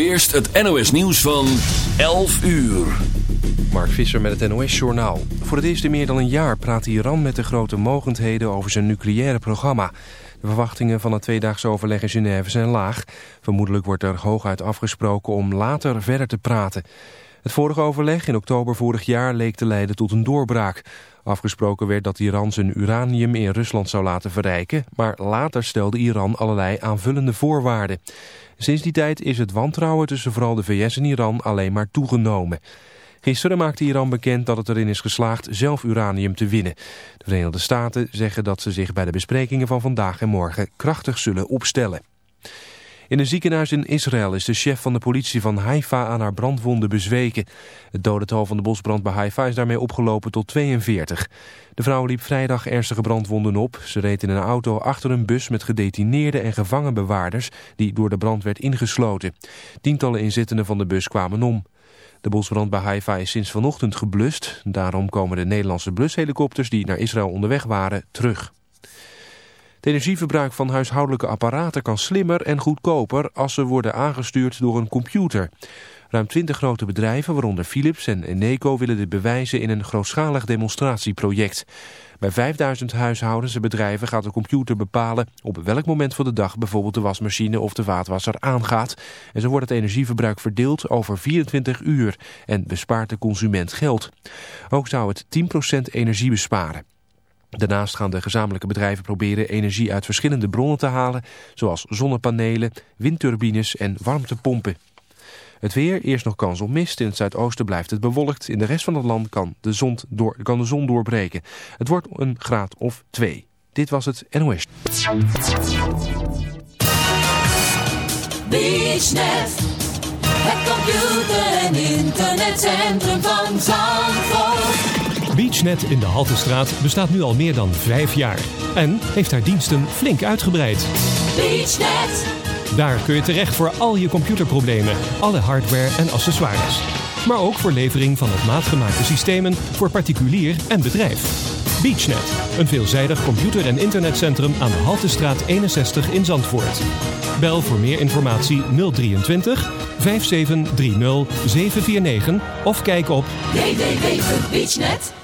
Eerst het NOS nieuws van 11 uur. Mark Visser met het NOS Journaal. Voor het eerst in meer dan een jaar praat Iran met de grote mogendheden over zijn nucleaire programma. De verwachtingen van het tweedaagse overleg in Genève zijn laag. Vermoedelijk wordt er hooguit afgesproken om later verder te praten. Het vorige overleg in oktober vorig jaar leek te leiden tot een doorbraak. Afgesproken werd dat Iran zijn uranium in Rusland zou laten verrijken... maar later stelde Iran allerlei aanvullende voorwaarden. Sinds die tijd is het wantrouwen tussen vooral de VS en Iran alleen maar toegenomen. Gisteren maakte Iran bekend dat het erin is geslaagd zelf uranium te winnen. De Verenigde Staten zeggen dat ze zich bij de besprekingen van vandaag en morgen krachtig zullen opstellen. In een ziekenhuis in Israël is de chef van de politie van Haifa aan haar brandwonden bezweken. Het dodental van de bosbrand bij Haifa is daarmee opgelopen tot 42. De vrouw liep vrijdag ernstige brandwonden op. Ze reed in een auto achter een bus met gedetineerde en gevangenbewaarders die door de brand werd ingesloten. Tientallen inzittenden van de bus kwamen om. De bosbrand bij Haifa is sinds vanochtend geblust. Daarom komen de Nederlandse blushelikopters die naar Israël onderweg waren terug. Het energieverbruik van huishoudelijke apparaten kan slimmer en goedkoper als ze worden aangestuurd door een computer. Ruim 20 grote bedrijven, waaronder Philips en Eneco, willen dit bewijzen in een grootschalig demonstratieproject. Bij 5000 huishoudens en bedrijven gaat de computer bepalen op welk moment van de dag bijvoorbeeld de wasmachine of de vaatwasser aangaat. En zo wordt het energieverbruik verdeeld over 24 uur en bespaart de consument geld. Ook zou het 10% energie besparen. Daarnaast gaan de gezamenlijke bedrijven proberen energie uit verschillende bronnen te halen, zoals zonnepanelen, windturbines en warmtepompen. Het weer, eerst nog kans op mist. In het zuidoosten blijft het bewolkt. In de rest van het land kan de zon, door, kan de zon doorbreken. Het wordt een graad of twee. Dit was het NOS. Het computer- en internetcentrum van Zandvoort. BeachNet in de Haltestraat bestaat nu al meer dan vijf jaar. En heeft haar diensten flink uitgebreid. BeachNet, Daar kun je terecht voor al je computerproblemen, alle hardware en accessoires. Maar ook voor levering van op maat gemaakte systemen voor particulier en bedrijf. BeachNet, een veelzijdig computer- en internetcentrum aan de Haltestraat 61 in Zandvoort. Bel voor meer informatie 023 5730 749 of kijk op www.beachnet.nl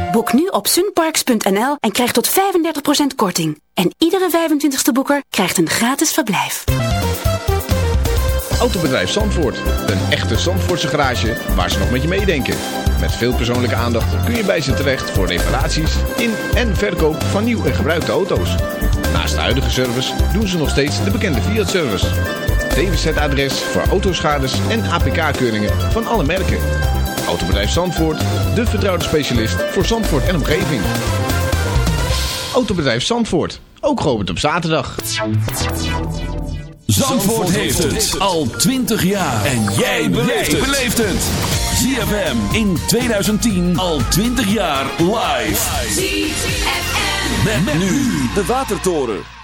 Boek nu op sunparks.nl en krijg tot 35% korting. En iedere 25ste boeker krijgt een gratis verblijf. Autobedrijf Zandvoort. Een echte Zandvoortse garage waar ze nog met je meedenken. Met veel persoonlijke aandacht kun je bij ze terecht voor reparaties in en verkoop van nieuw en gebruikte auto's. Naast de huidige service doen ze nog steeds de bekende Fiat-service. DWZ-adres voor autoschades en APK-keuringen van alle merken. Autobedrijf Zandvoort, de vertrouwde specialist voor Zandvoort en omgeving. Autobedrijf Zandvoort, ook geopend op zaterdag. Zandvoort heeft het al 20 jaar. En jij beleeft het. ZFM in 2010 al 20 jaar live. ZFM. Met, nu de Watertoren.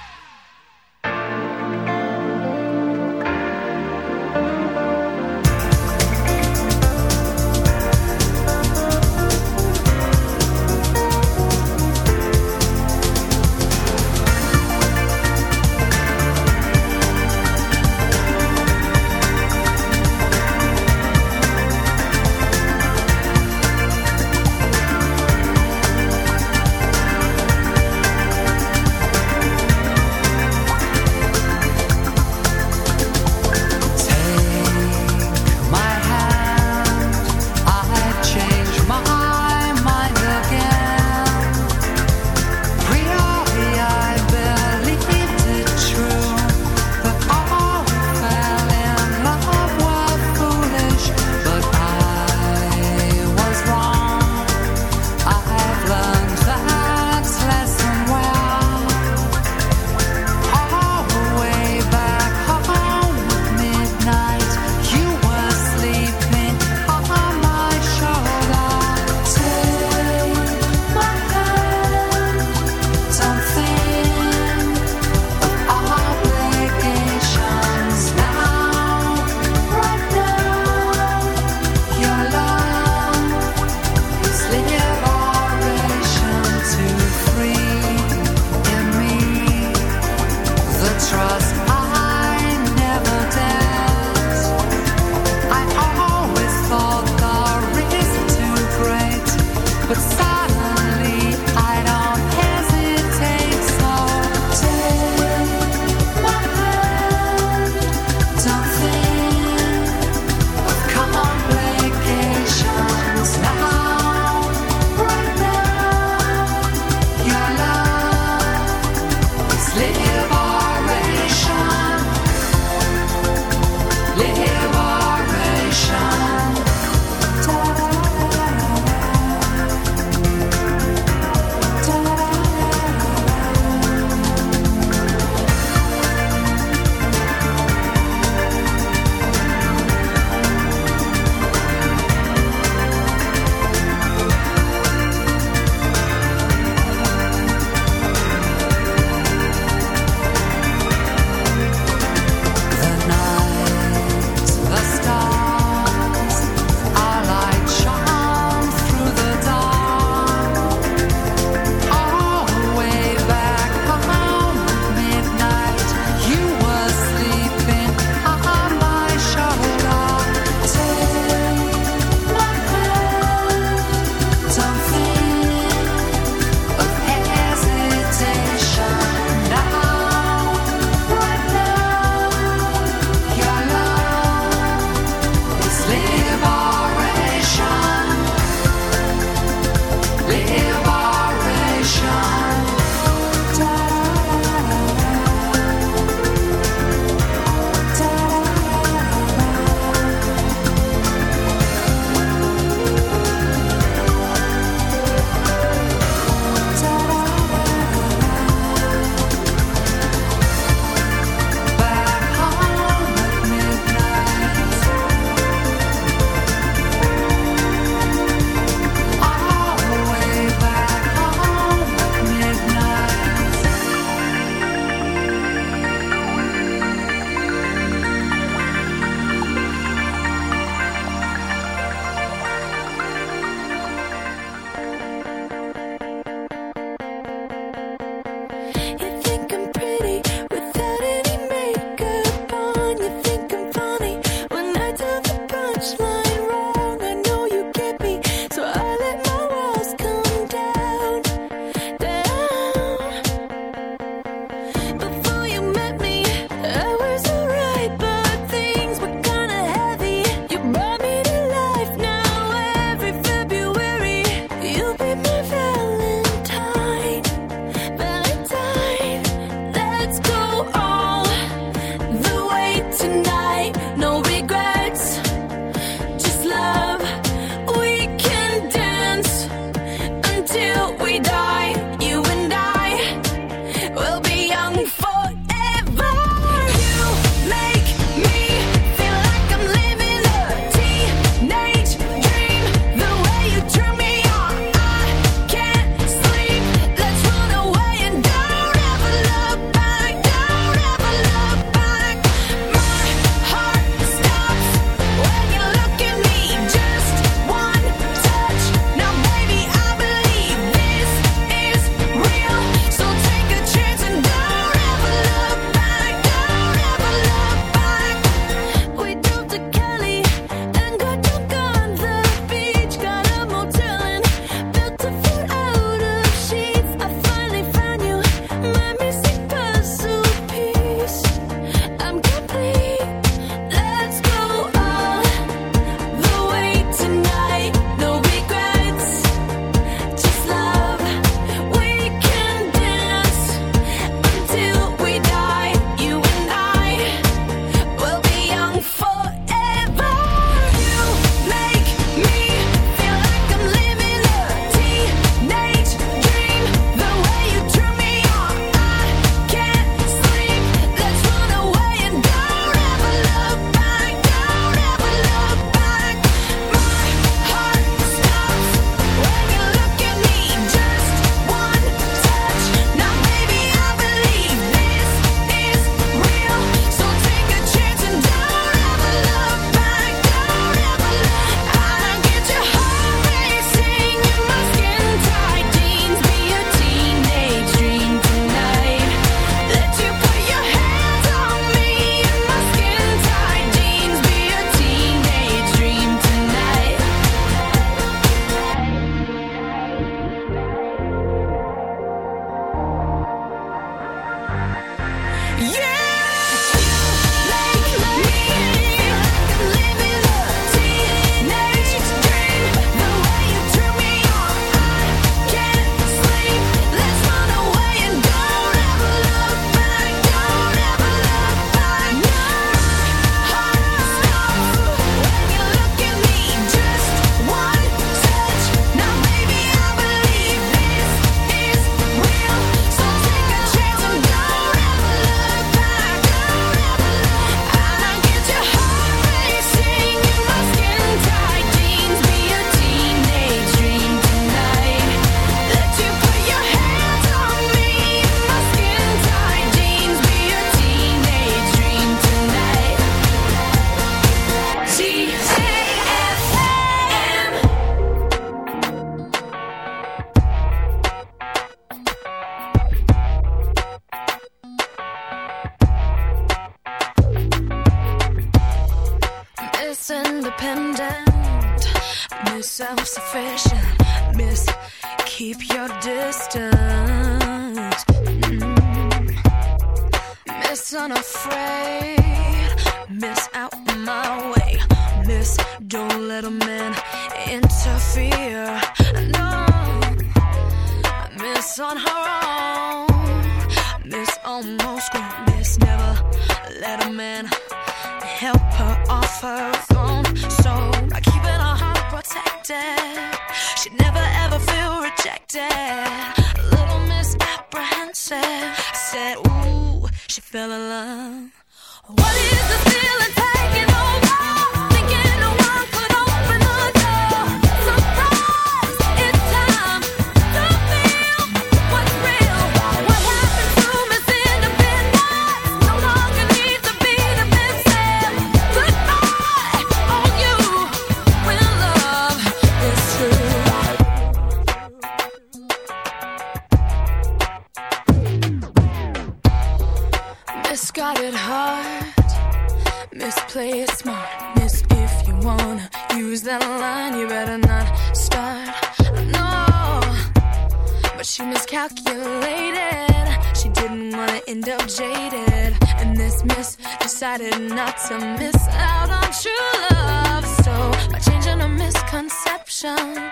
end up jaded. And this miss decided not to miss out on true love. So by changing her misconception,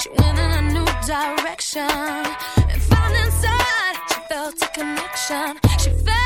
she went in a new direction. And found inside, she felt a connection. She felt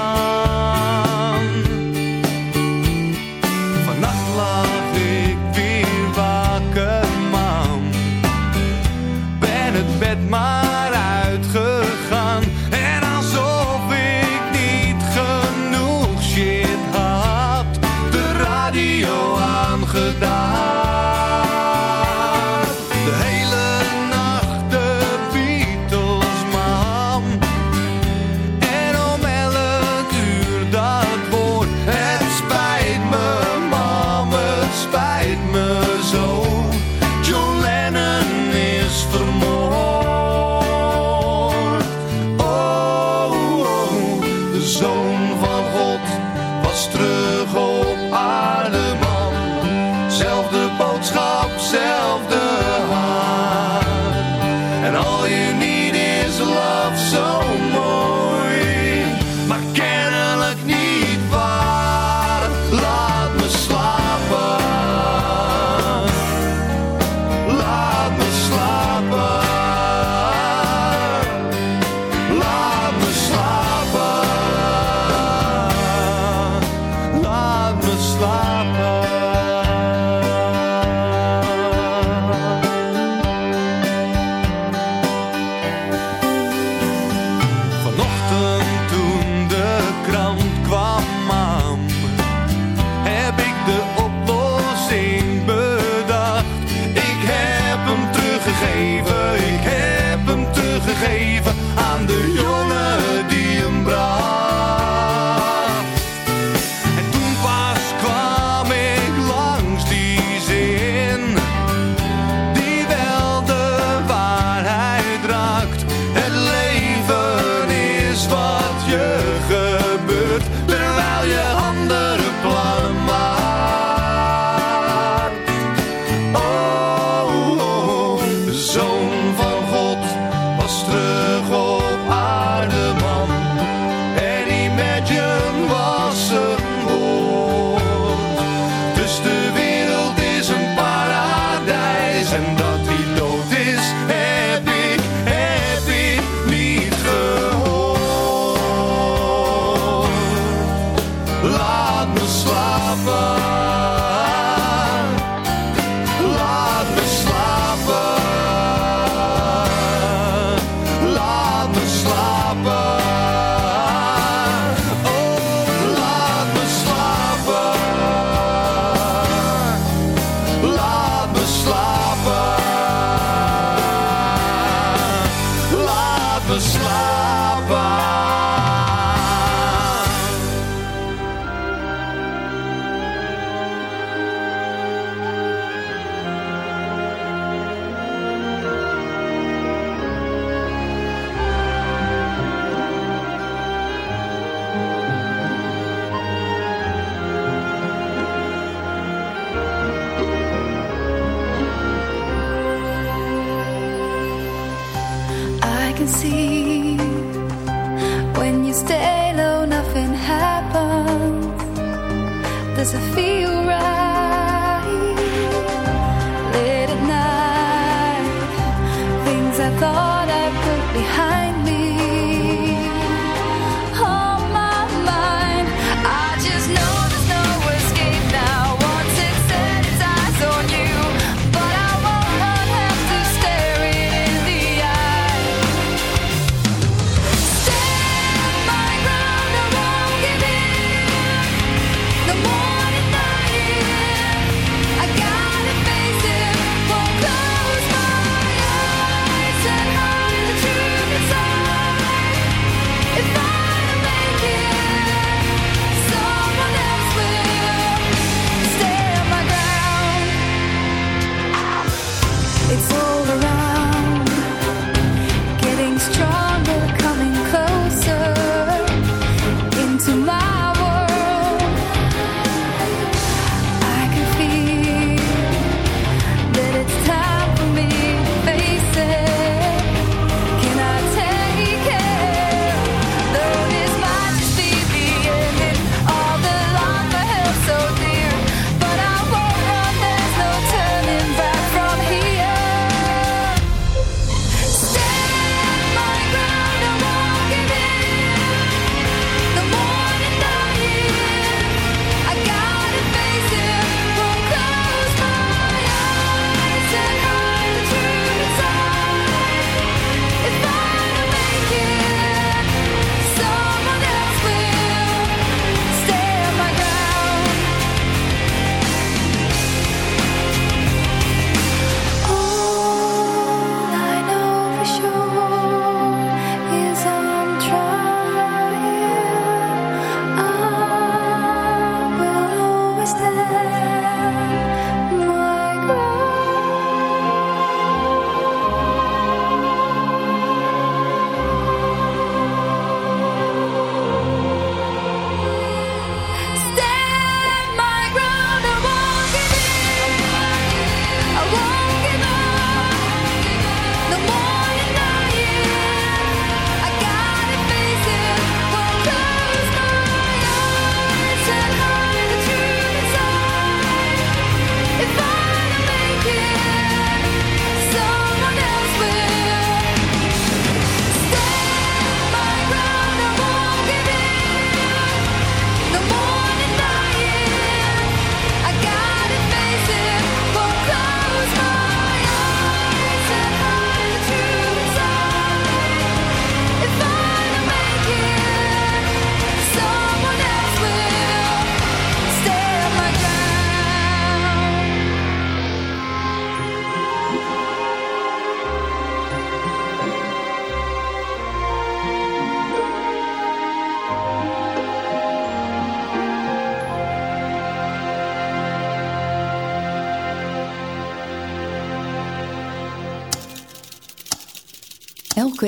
zone.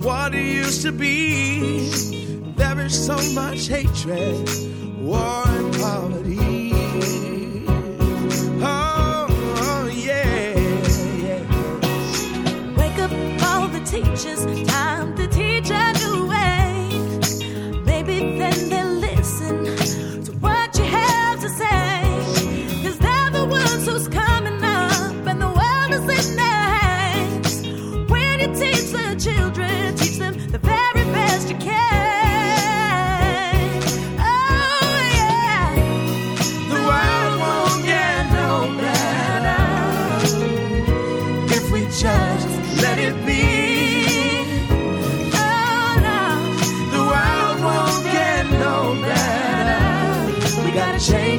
what it used to be. There is so much hatred, war, and poverty. Oh, oh yeah, yeah. Wake up all the teachers.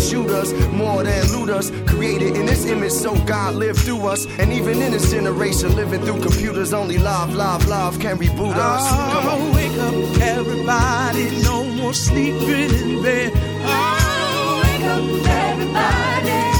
Shooters, more than looters. Created in this image, so God lived through us. And even in this generation, living through computers, only love, love, love can reboot us. Come on, oh, wake up, everybody. No more sleeping in bed. Oh, wake up, everybody.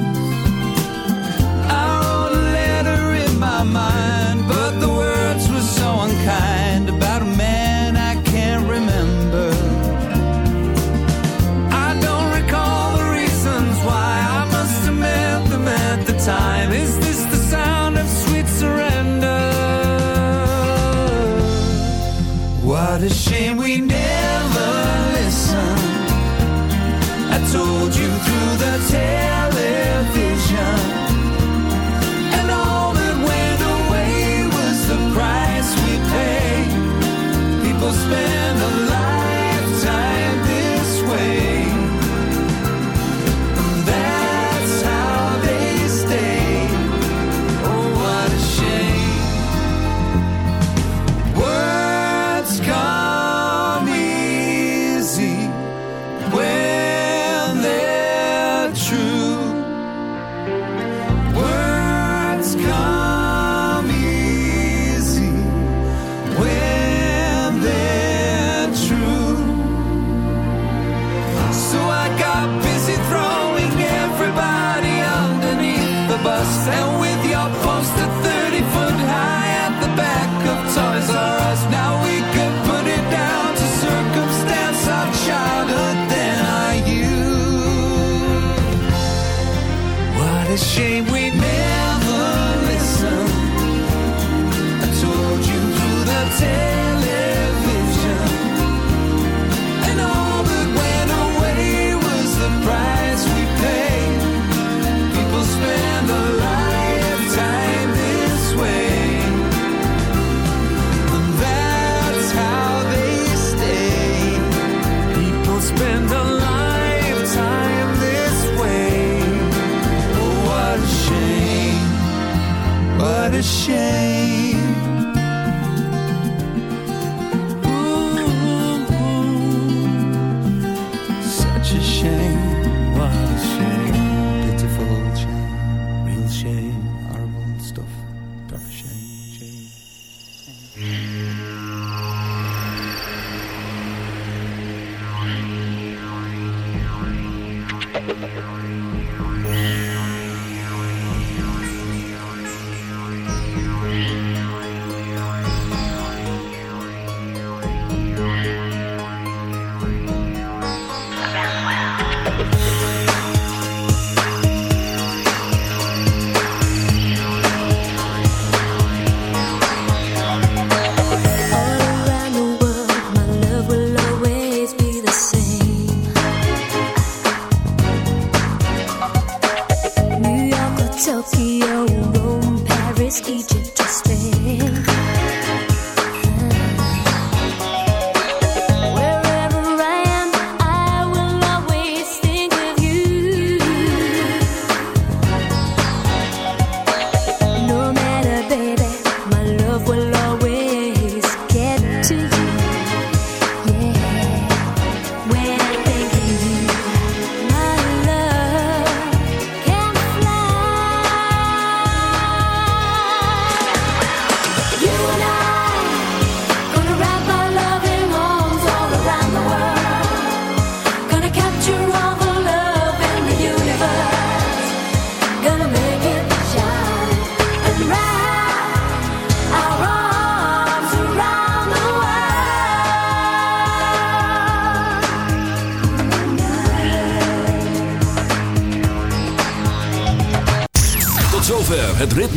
and we never listen. I told you through the tape.